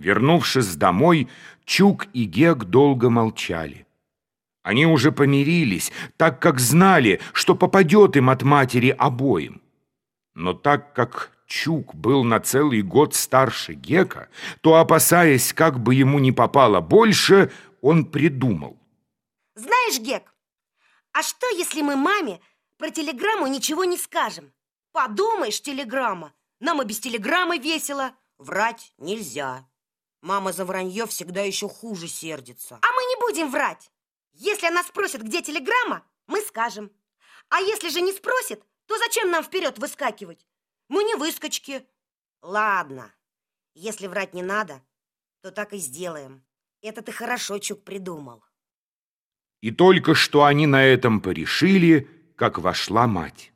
Вернувшись домой, Чук и Гек долго молчали. Они уже помирились, так как знали, что попадет им от матери обоим. Но так как Чук был на целый год старше Гека, то, опасаясь, как бы ему не попало больше, он придумал. Знаешь, Гек, а что, если мы маме про телеграмму ничего не скажем? Подумаешь, телеграмма. Нам и без телеграммы весело. Врать нельзя. Мама за вранье всегда еще хуже сердится. А мы не будем врать. Если она спросит, где телеграмма, мы скажем. А если же не спросит, то зачем нам вперед выскакивать? Мы не выскочки. Ладно, если врать не надо, то так и сделаем. Это ты хорошо, Чук, придумал. И только что они на этом порешили, как вошла мать.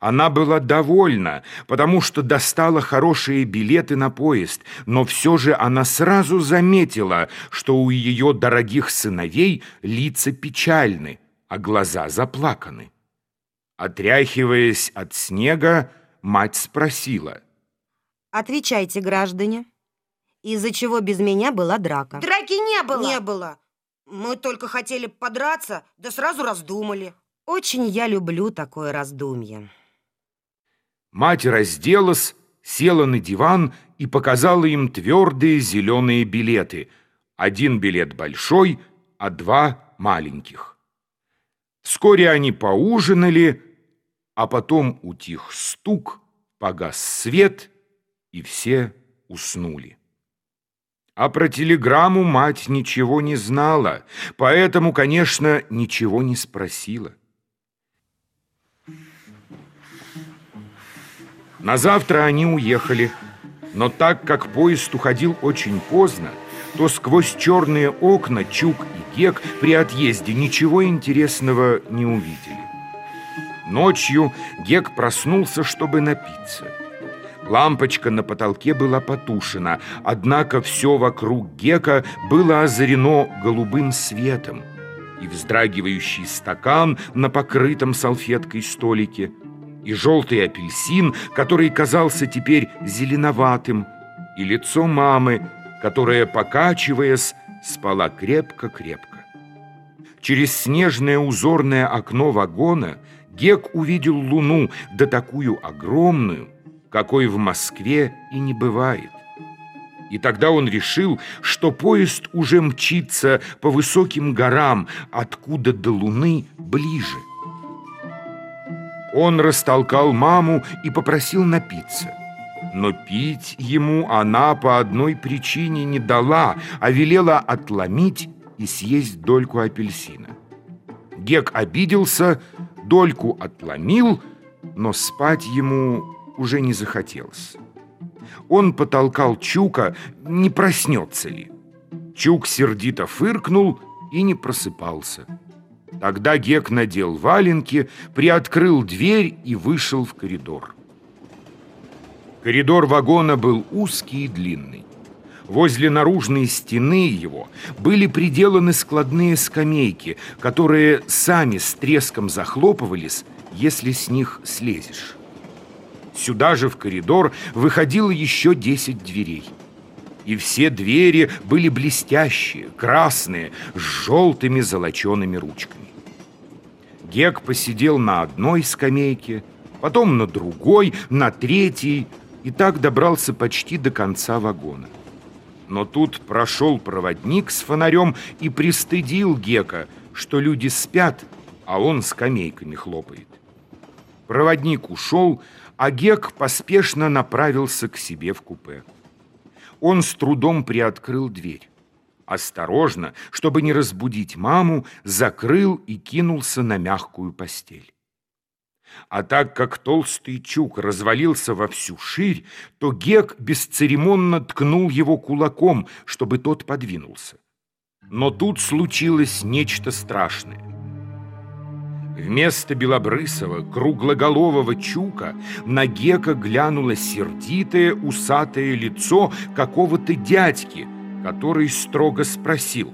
Она была довольна, потому что достала хорошие билеты на поезд, но все же она сразу заметила, что у ее дорогих сыновей лица печальны, а глаза заплаканы. Отряхиваясь от снега, мать спросила. «Отвечайте, граждане, из-за чего без меня была драка?» Драки не было. Не было. Мы только хотели подраться, да сразу раздумали. Очень я люблю такое раздумье. Мать разделась, села на диван и показала им твердые зеленые билеты. Один билет большой, а два маленьких. Вскоре они поужинали, а потом утих стук, погас свет, и все уснули. А про телеграмму мать ничего не знала, поэтому, конечно, ничего не спросила. На завтра они уехали, но так как поезд уходил очень поздно, то сквозь черные окна Чук и Гек при отъезде ничего интересного не увидели. Ночью Гек проснулся, чтобы напиться. Лампочка на потолке была потушена, однако все вокруг Гека было озарено голубым светом, и вздрагивающий стакан на покрытом салфеткой столике – и желтый апельсин, который казался теперь зеленоватым, и лицо мамы, которая, покачиваясь, спала крепко-крепко. Через снежное узорное окно вагона Гек увидел луну, да такую огромную, какой в Москве и не бывает. И тогда он решил, что поезд уже мчится по высоким горам, откуда до луны ближе. Он растолкал маму и попросил напиться. Но пить ему она по одной причине не дала, а велела отломить и съесть дольку апельсина. Гек обиделся, дольку отломил, но спать ему уже не захотелось. Он потолкал Чука, не проснется ли. Чук сердито фыркнул и не просыпался. Тогда Гек надел валенки, приоткрыл дверь и вышел в коридор. Коридор вагона был узкий и длинный. Возле наружной стены его были приделаны складные скамейки, которые сами с треском захлопывались, если с них слезешь. Сюда же в коридор выходило еще десять дверей и все двери были блестящие, красные, с желтыми золочеными ручками. Гек посидел на одной скамейке, потом на другой, на третьей, и так добрался почти до конца вагона. Но тут прошел проводник с фонарем и пристыдил Гека, что люди спят, а он скамейками хлопает. Проводник ушел, а Гек поспешно направился к себе в купе. Он с трудом приоткрыл дверь. Осторожно, чтобы не разбудить маму, закрыл и кинулся на мягкую постель. А так как толстый чук развалился во всю ширь, то Гек бесцеремонно ткнул его кулаком, чтобы тот подвинулся. Но тут случилось нечто страшное. Вместо белобрысого, круглоголового чука на Гека глянуло сердитое, усатое лицо какого-то дядьки, который строго спросил.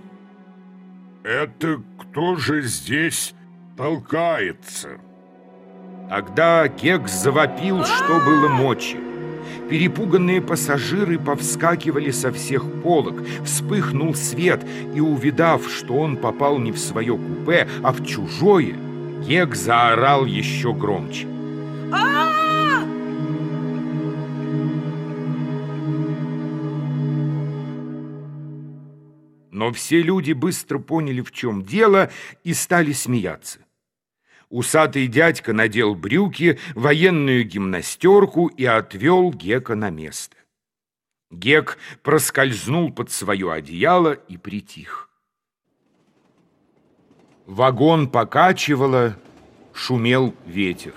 «Это кто же здесь толкается?» Тогда Гек завопил, что было мочи. Перепуганные пассажиры повскакивали со всех полок. Вспыхнул свет, и, увидав, что он попал не в свое купе, а в чужое, Гек заорал еще громче. А! Но все люди быстро поняли, в чем дело, и стали смеяться. Усатый дядька надел брюки, военную гимнастерку и отвел Гека на место. Гек проскользнул под свое одеяло и притих. Вагон покачивало, шумел ветер.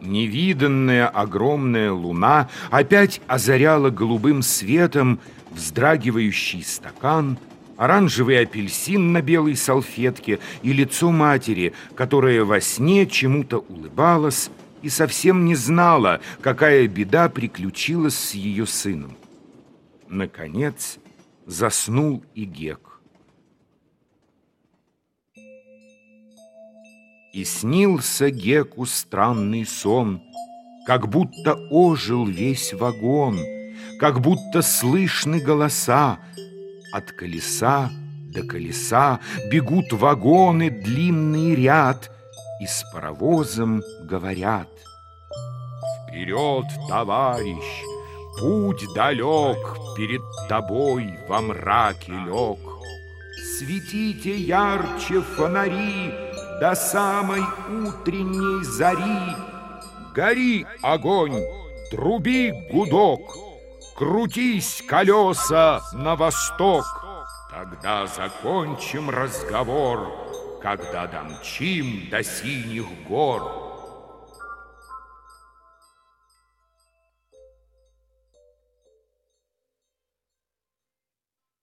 Невиданная огромная луна опять озаряла голубым светом вздрагивающий стакан, оранжевый апельсин на белой салфетке и лицо матери, которая во сне чему-то улыбалась и совсем не знала, какая беда приключилась с ее сыном. Наконец заснул и Гек. И снился Геку странный сон, Как будто ожил весь вагон, Как будто слышны голоса. От колеса до колеса Бегут вагоны длинный ряд, И с паровозом говорят. Вперед, товарищ, путь далек, Перед тобой во мраке лег. Светите ярче фонари, до самой утренней зари. Гори огонь, труби гудок, крутись колеса на восток. Тогда закончим разговор, когда домчим до синих гор.